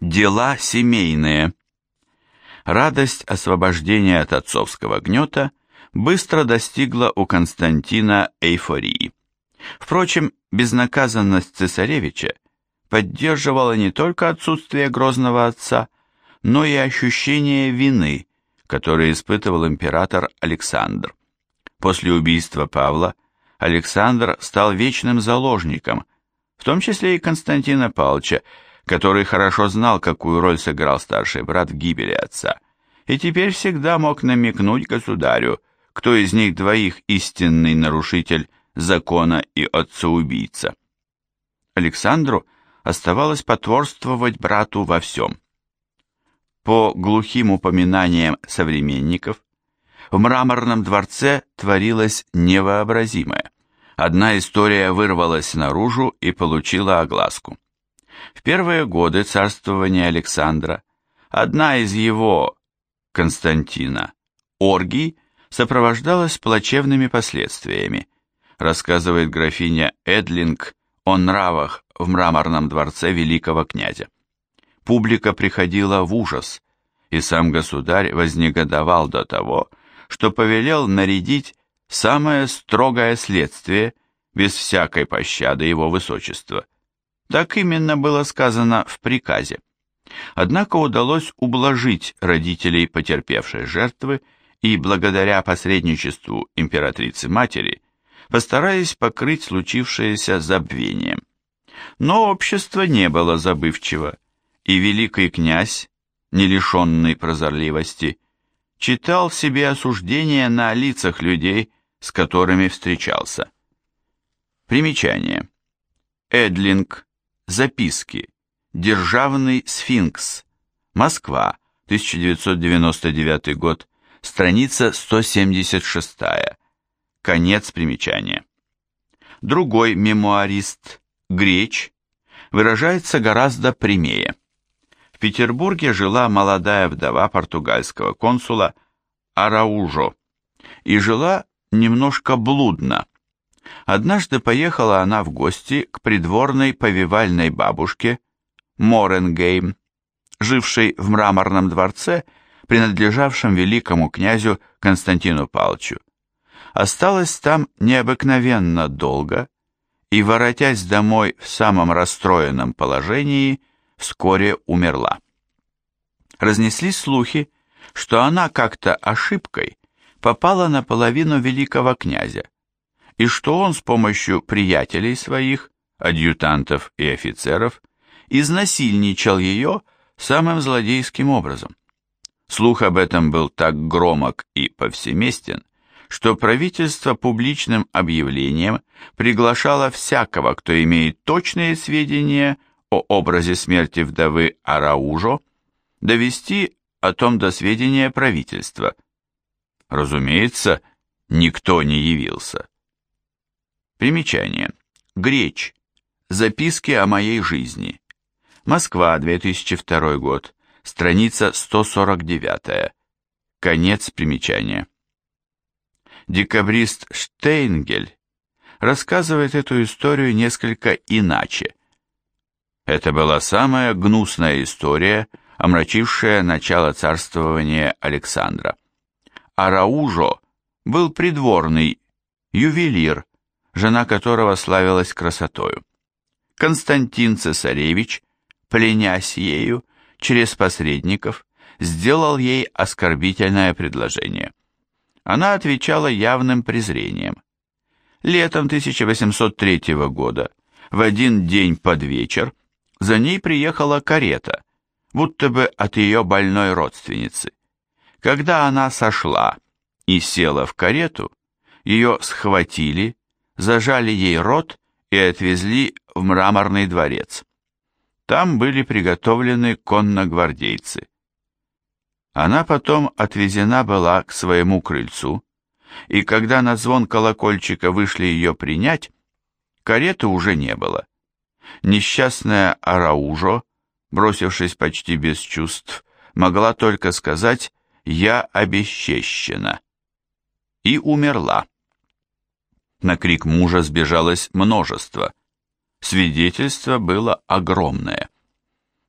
Дела семейные. Радость освобождения от отцовского гнета быстро достигла у Константина эйфории. Впрочем, безнаказанность цесаревича поддерживала не только отсутствие грозного отца, но и ощущение вины, которое испытывал император Александр. После убийства Павла Александр стал вечным заложником, в том числе и Константина Павловича, который хорошо знал, какую роль сыграл старший брат в гибели отца, и теперь всегда мог намекнуть государю, кто из них двоих истинный нарушитель закона и отца-убийца. Александру оставалось потворствовать брату во всем. По глухим упоминаниям современников, в мраморном дворце творилось невообразимое. Одна история вырвалась наружу и получила огласку. В первые годы царствования Александра одна из его, Константина, оргий сопровождалась плачевными последствиями, рассказывает графиня Эдлинг о нравах в мраморном дворце великого князя. Публика приходила в ужас, и сам государь вознегодовал до того, что повелел нарядить самое строгое следствие без всякой пощады его высочества. Так именно было сказано в приказе. Однако удалось ублажить родителей потерпевшей жертвы и благодаря посредничеству императрицы-матери постараясь покрыть случившееся забвением. Но общество не было забывчиво, и великий князь, не лишенный прозорливости, читал себе осуждение на лицах людей, с которыми встречался. Примечание. Эдлинг. Записки. Державный сфинкс. Москва. 1999 год. Страница 176. Конец примечания. Другой мемуарист, Греч, выражается гораздо прямее. В Петербурге жила молодая вдова португальского консула Араужо и жила немножко блудно. Однажды поехала она в гости к придворной повивальной бабушке Моренгейм, жившей в мраморном дворце принадлежавшем великому князю Константину Палчу. Осталась там необыкновенно долго и, воротясь домой в самом расстроенном положении, вскоре умерла. Разнеслись слухи, что она как-то ошибкой попала на половину великого князя, и что он с помощью приятелей своих, адъютантов и офицеров, изнасильничал ее самым злодейским образом. Слух об этом был так громок и повсеместен, что правительство публичным объявлением приглашало всякого, кто имеет точные сведения о образе смерти вдовы Араужо, довести о том до сведения правительства. Разумеется, никто не явился. Примечание. Греч. Записки о моей жизни. Москва, 2002 год страница 149, конец примечания. Декабрист Штейнгель рассказывает эту историю несколько иначе. Это была самая гнусная история, омрачившая начало царствования Александра. Араужо был придворный, ювелир, жена которого славилась красотою. Константин Цесаревич, пленясь ею, через посредников сделал ей оскорбительное предложение. Она отвечала явным презрением. Летом 1803 года, в один день под вечер, за ней приехала карета, будто бы от ее больной родственницы. Когда она сошла и села в карету, ее схватили, зажали ей рот и отвезли в мраморный дворец. Там были приготовлены конногвардейцы. Она потом отвезена была к своему крыльцу, и когда на звон колокольчика вышли ее принять, кареты уже не было. Несчастная Араужо, бросившись почти без чувств, могла только сказать «Я обесчещена» и умерла. На крик мужа сбежалось множество. Свидетельство было огромное.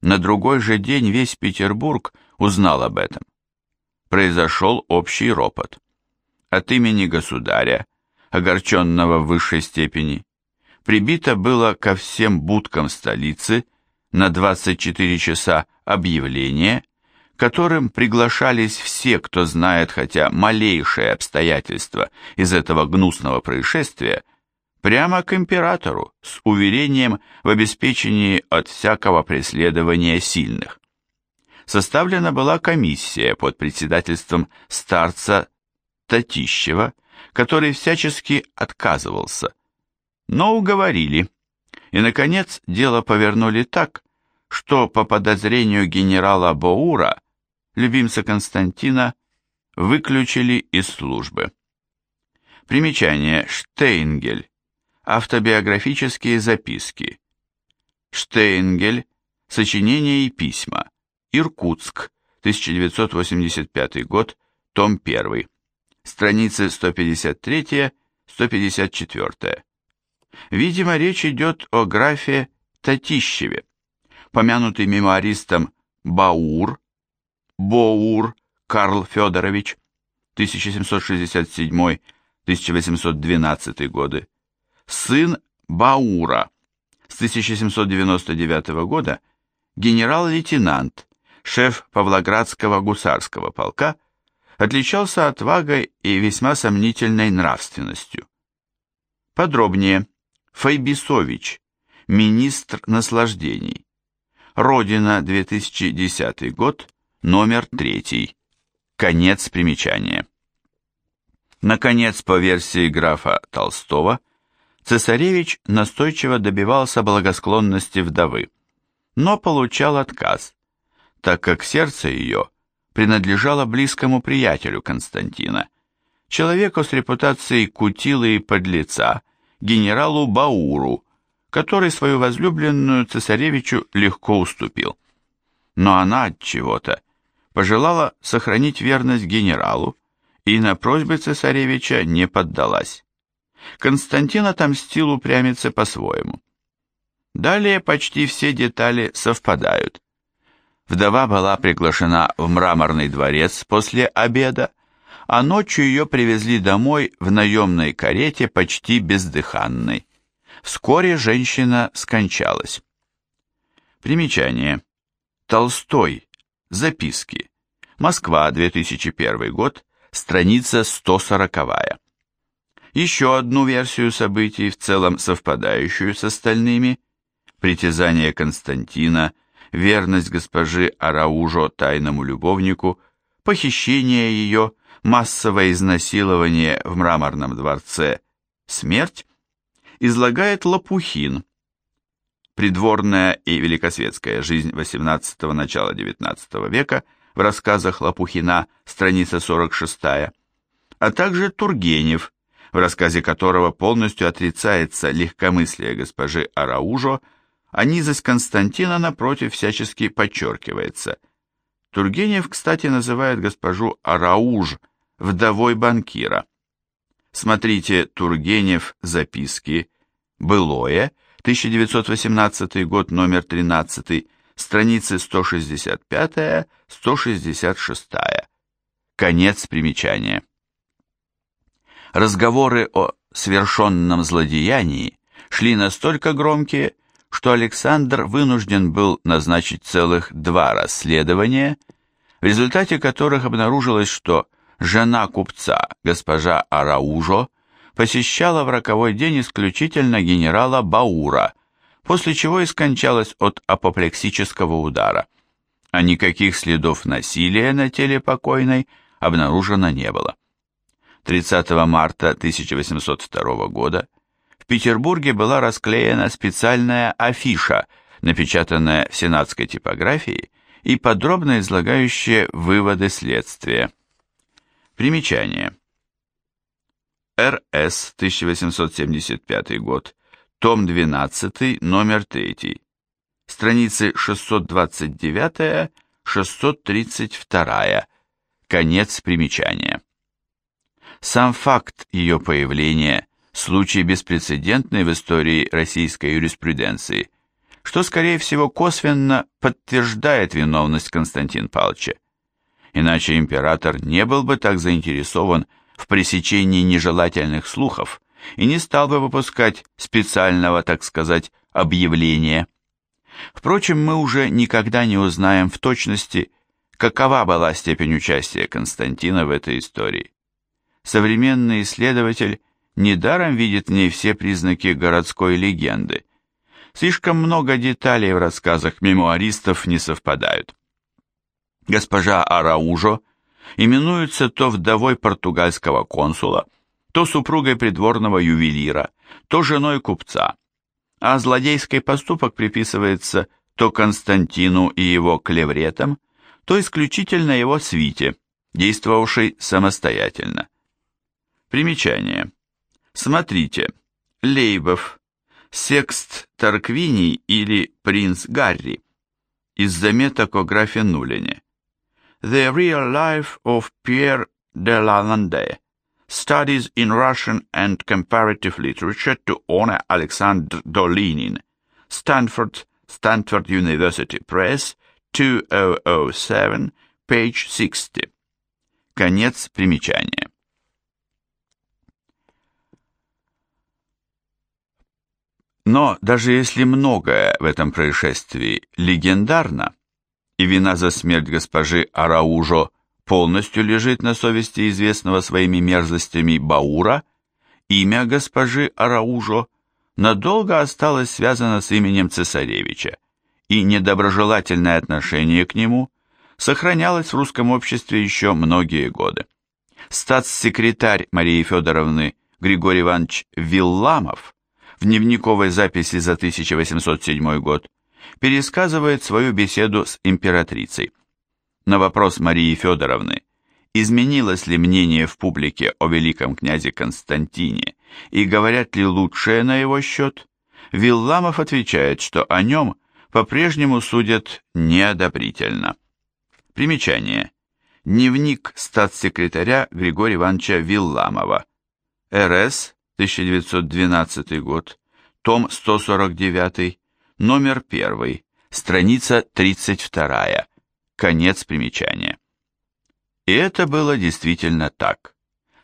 На другой же день весь Петербург узнал об этом. Произошел общий ропот. От имени государя, огорченного в высшей степени, прибито было ко всем будкам столицы на 24 часа объявление, которым приглашались все, кто знает хотя малейшее обстоятельство из этого гнусного происшествия, прямо к императору с уверением в обеспечении от всякого преследования сильных. Составлена была комиссия под председательством старца Татищева, который всячески отказывался, но уговорили, и, наконец, дело повернули так, что по подозрению генерала Боура, любимца Константина, выключили из службы. Примечание Штейнгель. Автобиографические записки. Штейнгель. Сочинения и письма. Иркутск. 1985 год. Том 1. Страницы 153-154. Видимо, речь идет о графе Татищеве, помянутый мемуаристом Баур, Боур Карл Федорович, 1767-1812 годы, сын Баура, с 1799 года генерал-лейтенант, шеф Павлоградского гусарского полка, отличался отвагой и весьма сомнительной нравственностью. Подробнее. Файбисович, министр наслаждений. Родина, 2010 год, номер 3. Конец примечания. Наконец, по версии графа Толстого, цесаревич настойчиво добивался благосклонности вдовы, но получал отказ, так как сердце ее принадлежало близкому приятелю Константина, человеку с репутацией кутилы и подлеца, генералу Бауру, который свою возлюбленную цесаревичу легко уступил. Но она от чего-то пожелала сохранить верность генералу и на просьбы цесаревича не поддалась. Константин отомстил упрямице по-своему. Далее почти все детали совпадают. Вдова была приглашена в мраморный дворец после обеда, а ночью ее привезли домой в наемной карете почти бездыханной. Вскоре женщина скончалась. Примечание. Толстой. Записки. Москва, 2001 год, страница 140. Еще одну версию событий, в целом совпадающую с остальными, притязание Константина, верность госпожи Араужо тайному любовнику, похищение ее, массовое изнасилование в мраморном дворце, смерть, излагает Лопухин. Придворная и великосветская жизнь XVIII – начала XIX века в рассказах Лопухина, страница 46, а также Тургенев, в рассказе которого полностью отрицается легкомыслие госпожи Араужо, а низость Константина, напротив, всячески подчеркивается. Тургенев, кстати, называет госпожу Арауж вдовой банкира. Смотрите Тургенев «Записки», «Былое», 1918 год, номер 13, страницы 165-166. Конец примечания. Разговоры о свершенном злодеянии шли настолько громкие, что Александр вынужден был назначить целых два расследования, в результате которых обнаружилось, что жена купца, госпожа Араужо, посещала в роковой день исключительно генерала Баура, после чего и скончалась от апоплексического удара, а никаких следов насилия на теле покойной обнаружено не было. 30 марта 1802 года в Петербурге была расклеена специальная афиша, напечатанная в сенатской типографии и подробно излагающая выводы следствия. Примечание. РС 1875 год, том 12, номер 3, страницы 629-632, конец примечания. Сам факт ее появления – случай беспрецедентный в истории российской юриспруденции, что, скорее всего, косвенно подтверждает виновность Константин Павловича. Иначе император не был бы так заинтересован в пресечении нежелательных слухов и не стал бы выпускать специального, так сказать, объявления. Впрочем, мы уже никогда не узнаем в точности, какова была степень участия Константина в этой истории. Современный исследователь недаром видит в ней все признаки городской легенды. Слишком много деталей в рассказах мемуаристов не совпадают. Госпожа Араужо именуется то вдовой португальского консула, то супругой придворного ювелира, то женой купца, а злодейский поступок приписывается то Константину и его клевретам, то исключительно его свите, действовавшей самостоятельно. Примечание. Смотрите. Лейбов. Секст Тарквиний или Принц Гарри. Из заметок о графе Нулине. The Real Life of Pierre de Lalande. Studies in Russian and Comparative Literature to honor Alexander Dolinin. Stanford, Stanford University Press, 2007, page 60. Конец примечания. Но даже если многое в этом происшествии легендарно, и вина за смерть госпожи Араужо полностью лежит на совести известного своими мерзостями Баура, имя госпожи Араужо надолго осталось связано с именем цесаревича, и недоброжелательное отношение к нему сохранялось в русском обществе еще многие годы. Статс-секретарь Марии Федоровны Григорий Иванович Вилламов в дневниковой записи за 1807 год пересказывает свою беседу с императрицей. На вопрос Марии Федоровны, изменилось ли мнение в публике о великом князе Константине и говорят ли лучшее на его счет, Вилламов отвечает, что о нем по-прежнему судят неодобрительно. Примечание. Дневник статс-секретаря Григория Ивановича Вилламова. РС 1912 год, том 149, номер 1, страница 32, конец примечания. И это было действительно так.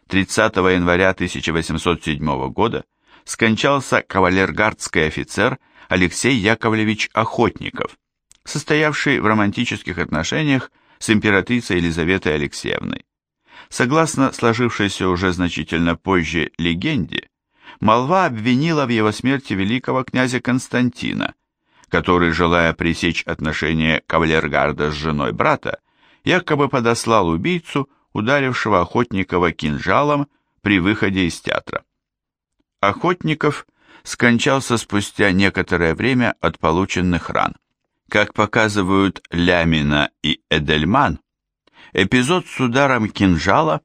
30 января 1807 года скончался кавалергардский офицер Алексей Яковлевич Охотников, состоявший в романтических отношениях с императрицей Елизаветой Алексеевной. Согласно сложившейся уже значительно позже легенде, молва обвинила в его смерти великого князя Константина, который, желая пресечь отношения кавалергарда с женой брата, якобы подослал убийцу, ударившего Охотникова кинжалом при выходе из театра. Охотников скончался спустя некоторое время от полученных ран. Как показывают Лямина и Эдельман, Эпизод с ударом кинжала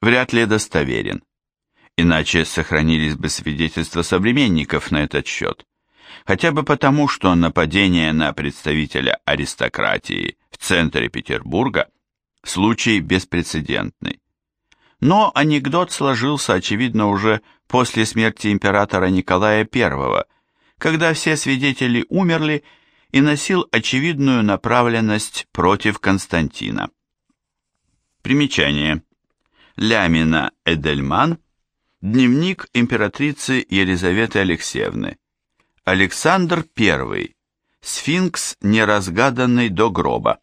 вряд ли достоверен, иначе сохранились бы свидетельства современников на этот счет, хотя бы потому, что нападение на представителя аристократии в центре Петербурга – случай беспрецедентный. Но анекдот сложился, очевидно, уже после смерти императора Николая I, когда все свидетели умерли и носил очевидную направленность против Константина. Примечание. Лямина Эдельман. Дневник императрицы Елизаветы Алексеевны. Александр I. Сфинкс неразгаданный до гроба.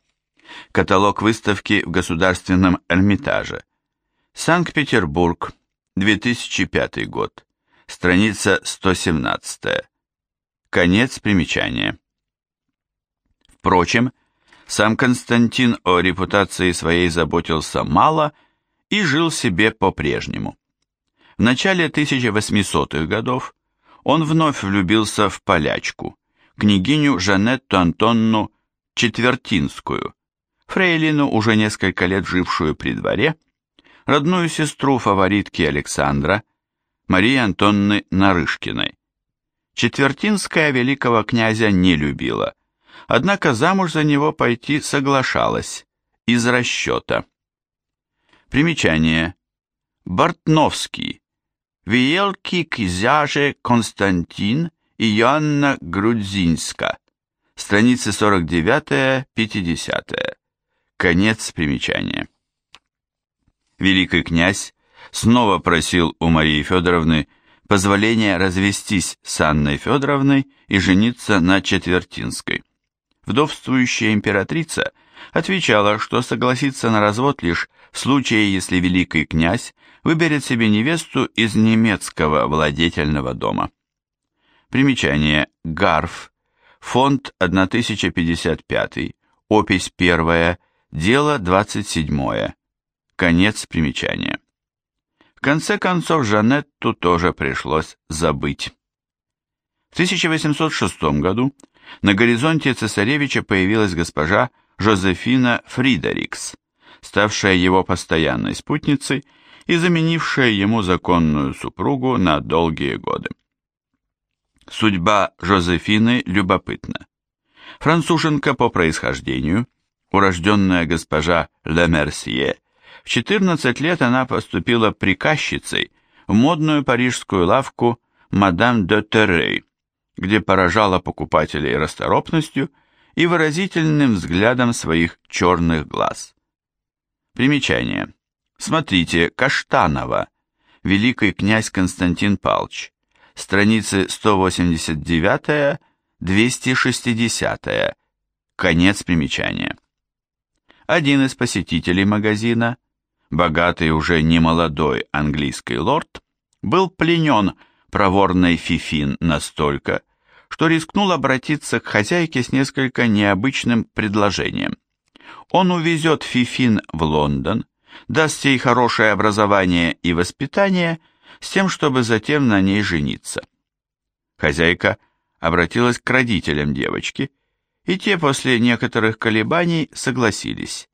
Каталог выставки в Государственном Эрмитаже. Санкт-Петербург, 2005 год. Страница 117. Конец примечания. Впрочем, сам Константин о репутации своей заботился мало и жил себе по-прежнему. В начале 1800-х годов он вновь влюбился в полячку, княгиню Жанетту Антонну Четвертинскую, фрейлину, уже несколько лет жившую при дворе, родную сестру фаворитки Александра, Марии Антонны Нарышкиной. Четвертинская великого князя не любила – однако замуж за него пойти соглашалась, из расчета. Примечание. Бортновский. Виелки кизяже Константин и Йоанна Грудзинска. Страницы 49-50. Конец примечания. Великий князь снова просил у Марии Федоровны позволения развестись с Анной Федоровной и жениться на Четвертинской. Вдовствующая императрица отвечала, что согласится на развод лишь случае, если великий князь выберет себе невесту из немецкого владетельного дома. Примечание. Гарф. Фонд 1055. Опись 1. Дело 27. Конец примечания. В конце концов Жанетту тоже пришлось забыть. В 1806 году на горизонте цесаревича появилась госпожа Жозефина Фридерикс, ставшая его постоянной спутницей и заменившая ему законную супругу на долгие годы. Судьба Жозефины любопытна. Француженка по происхождению, урожденная госпожа Лемерсье, в 14 лет она поступила приказчицей в модную парижскую лавку «Мадам де Террей», где поражала покупателей расторопностью и выразительным взглядом своих черных глаз. Примечание. Смотрите, Каштанова, великий князь Константин Палч, страницы 189-260, конец примечания. Один из посетителей магазина, богатый уже не молодой английский лорд, был пленен проворной Фифин настолько, что рискнул обратиться к хозяйке с несколько необычным предложением. Он увезет Фифин в Лондон, даст ей хорошее образование и воспитание, с тем, чтобы затем на ней жениться. Хозяйка обратилась к родителям девочки, и те после некоторых колебаний согласились.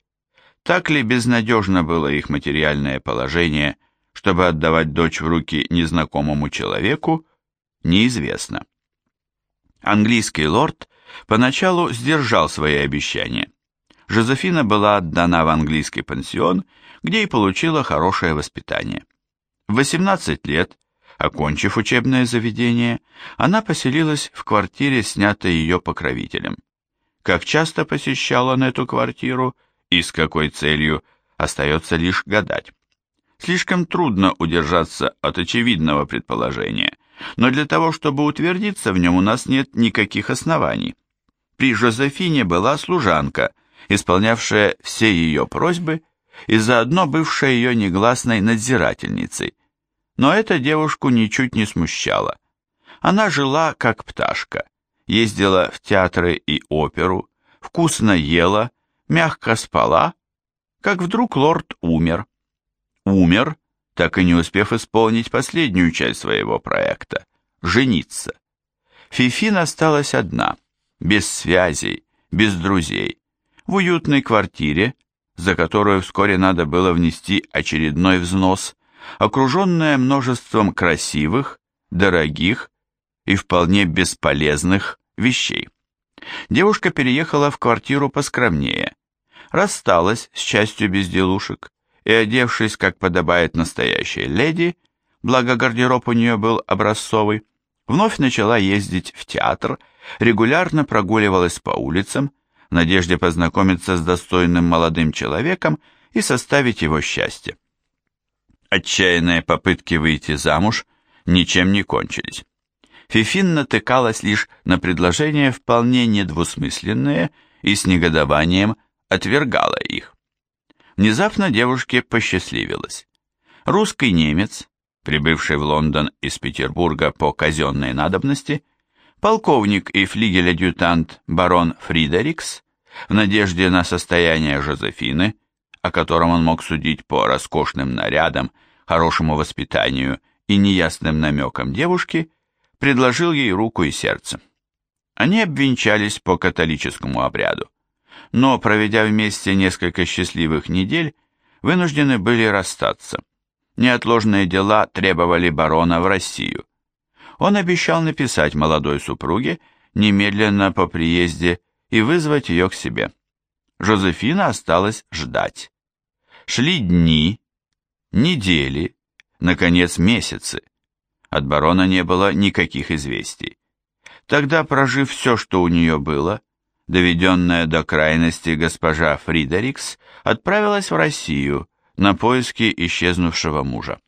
Так ли безнадежно было их материальное положение – чтобы отдавать дочь в руки незнакомому человеку, неизвестно. Английский лорд поначалу сдержал свои обещания. Жозефина была отдана в английский пансион, где и получила хорошее воспитание. В 18 лет, окончив учебное заведение, она поселилась в квартире, снятой ее покровителем. Как часто посещал он эту квартиру и с какой целью, остается лишь гадать. Слишком трудно удержаться от очевидного предположения, но для того, чтобы утвердиться в нем, у нас нет никаких оснований. При Жозефине была служанка, исполнявшая все ее просьбы и заодно бывшая ее негласной надзирательницей. Но эта девушку ничуть не смущала. Она жила как пташка, ездила в театры и оперу, вкусно ела, мягко спала, как вдруг лорд умер умер, так и не успев исполнить последнюю часть своего проекта – жениться. Фифин осталась одна, без связей, без друзей, в уютной квартире, за которую вскоре надо было внести очередной взнос, окруженная множеством красивых, дорогих и вполне бесполезных вещей. Девушка переехала в квартиру поскромнее, рассталась с частью безделушек, и, одевшись, как подобает настоящей леди, благо гардероб у нее был образцовый, вновь начала ездить в театр, регулярно прогуливалась по улицам, в надежде познакомиться с достойным молодым человеком и составить его счастье. Отчаянные попытки выйти замуж ничем не кончились. Фифин натыкалась лишь на предложения вполне недвусмысленные и с негодованием отвергала их. Внезапно девушке посчастливилось. Русский немец, прибывший в Лондон из Петербурга по казенной надобности, полковник и флигель-адъютант барон Фридерикс, в надежде на состояние Жозефины, о котором он мог судить по роскошным нарядам, хорошему воспитанию и неясным намекам девушки, предложил ей руку и сердце. Они обвенчались по католическому обряду но, проведя вместе несколько счастливых недель, вынуждены были расстаться. Неотложные дела требовали барона в Россию. Он обещал написать молодой супруге немедленно по приезде и вызвать ее к себе. Жозефина осталась ждать. Шли дни, недели, наконец месяцы. От барона не было никаких известий. Тогда, прожив все, что у нее было, Доведенная до крайности госпожа Фридерикс отправилась в Россию на поиски исчезнувшего мужа.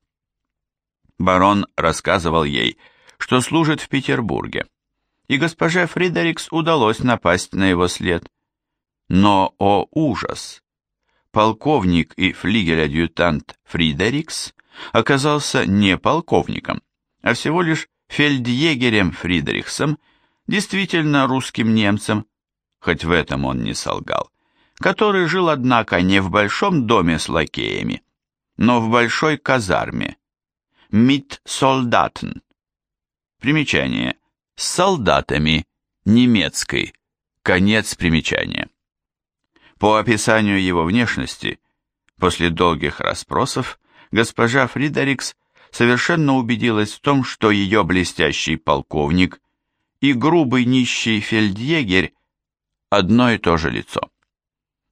Барон рассказывал ей, что служит в Петербурге, и госпоже Фридерикс удалось напасть на его след. Но, о ужас! Полковник и флигель-адъютант Фридерикс оказался не полковником, а всего лишь фельдъегерем Фридрихсом, действительно русским немцем, хоть в этом он не солгал, который жил, однако, не в большом доме с лакеями, но в большой казарме, mit Soldaten. Примечание. С солдатами, немецкой, конец примечания. По описанию его внешности, после долгих расспросов, госпожа Фридерикс совершенно убедилась в том, что ее блестящий полковник и грубый нищий фельдъегерь одно и то же лицо.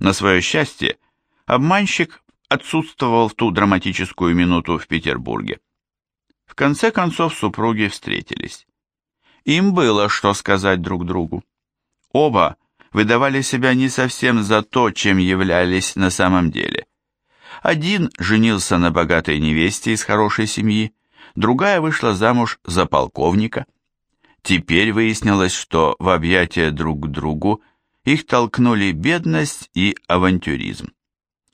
На свое счастье, обманщик отсутствовал в ту драматическую минуту в Петербурге. В конце концов супруги встретились. Им было что сказать друг другу. Оба выдавали себя не совсем за то, чем являлись на самом деле. Один женился на богатой невесте из хорошей семьи, другая вышла замуж за полковника. Теперь выяснилось, что в объятия друг к другу их толкнули бедность и авантюризм.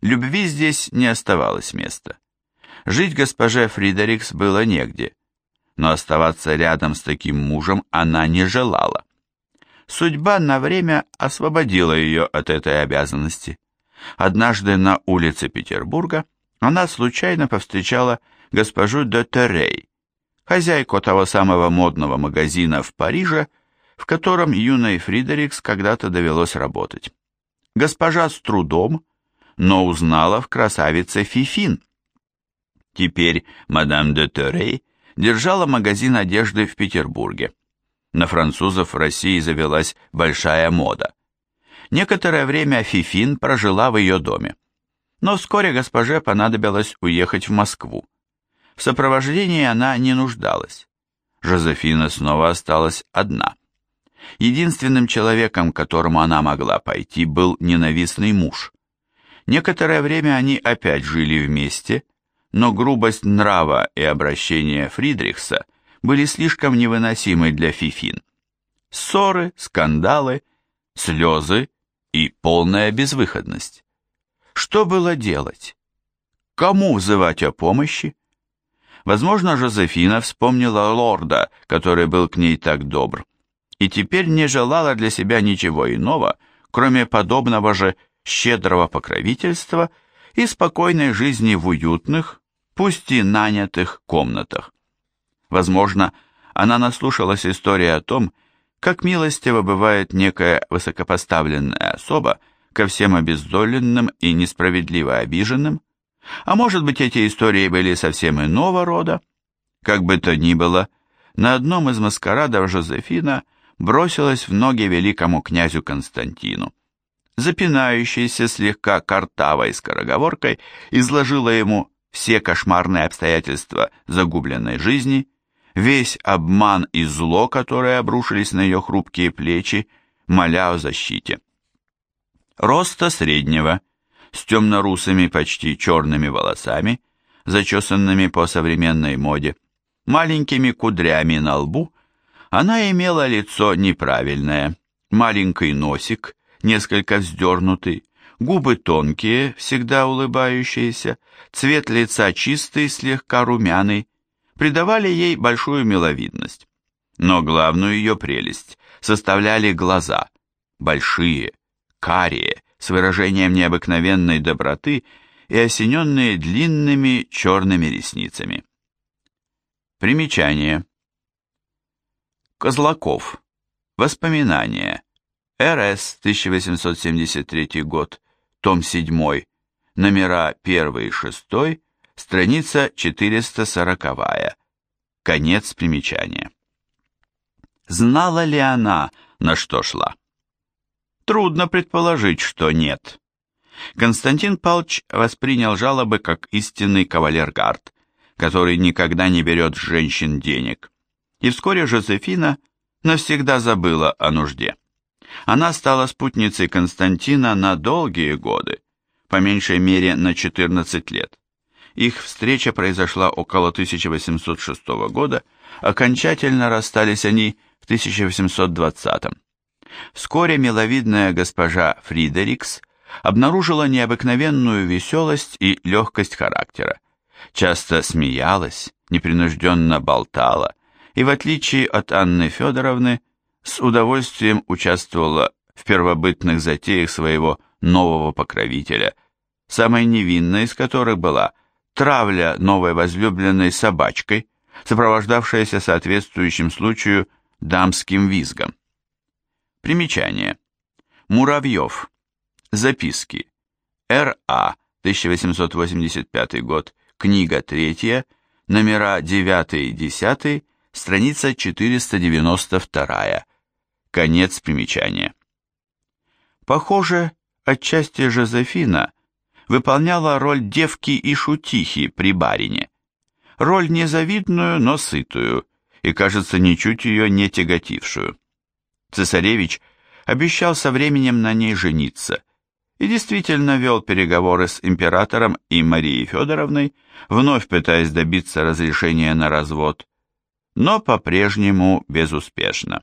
Любви здесь не оставалось места. Жить госпоже Фридерикс было негде, но оставаться рядом с таким мужем она не желала. Судьба на время освободила ее от этой обязанности. Однажды на улице Петербурга она случайно повстречала госпожу де Террей, хозяйку того самого модного магазина в Париже, в котором юной Фридерикс когда-то довелось работать. Госпожа с трудом, но узнала в красавице Фифин. Теперь мадам де Террей держала магазин одежды в Петербурге. На французов в России завелась большая мода. Некоторое время Фифин прожила в ее доме. Но вскоре госпоже понадобилось уехать в Москву. В сопровождении она не нуждалась. Жозефина снова осталась одна. Единственным человеком, к которому она могла пойти, был ненавистный муж. Некоторое время они опять жили вместе, но грубость нрава и обращения Фридрихса были слишком невыносимы для Фифин. Ссоры, скандалы, слезы и полная безвыходность. Что было делать? Кому взывать о помощи? Возможно, Жозефина вспомнила лорда, который был к ней так добр, и теперь не желала для себя ничего иного, кроме подобного же щедрого покровительства и спокойной жизни в уютных, пусть и нанятых комнатах. Возможно, она наслушалась истории о том, как милостиво бывает некая высокопоставленная особа ко всем обездоленным и несправедливо обиженным, а может быть эти истории были совсем иного рода. Как бы то ни было, на одном из маскарадов Жозефина бросилась в ноги великому князю Константину. Запинающейся слегка картавой скороговоркой изложила ему все кошмарные обстоятельства загубленной жизни – весь обман и зло, которые обрушились на ее хрупкие плечи, моля о защите. Роста среднего, с темно-русыми почти черными волосами, зачесанными по современной моде, маленькими кудрями на лбу, она имела лицо неправильное, маленький носик, несколько вздернутый, губы тонкие, всегда улыбающиеся, цвет лица чистый, слегка румяный, придавали ей большую миловидность. Но главную ее прелесть составляли глаза, большие, карие, с выражением необыкновенной доброты и осененные длинными черными ресницами. Примечание. Козлаков. Воспоминания. РС, 1873 год, том 7, номера 1 и 6, страница 440. Конец примечания. Знала ли она, на что шла? Трудно предположить, что нет. Константин Павлович воспринял жалобы как истинный кавалергард, который никогда не берет с женщин денег. И вскоре Жозефина навсегда забыла о нужде. Она стала спутницей Константина на долгие годы, по меньшей мере на 14 лет. Их встреча произошла около 1806 года, окончательно расстались они в 1820. Вскоре миловидная госпожа Фридерикс обнаружила необыкновенную веселость и легкость характера, часто смеялась, непринужденно болтала и, в отличие от Анны Федоровны, с удовольствием участвовала в первобытных затеях своего нового покровителя, самой невинной из которых была травля новой возлюбленной собачкой, сопровождавшаяся соответствующим случаю дамским визгом. Примечание. Муравьев. Записки. Р.А. 1885 год. Книга 3. Номера 9 и 10. Страница 492. Конец примечания. Похоже, отчасти Жозефина выполняла роль девки и шутихи при барине. Роль незавидную, но сытую, и, кажется, ничуть ее не тяготившую. Цесаревич обещал со временем на ней жениться, и действительно вел переговоры с императором и Марией Федоровной, вновь пытаясь добиться разрешения на развод, но по-прежнему безуспешно.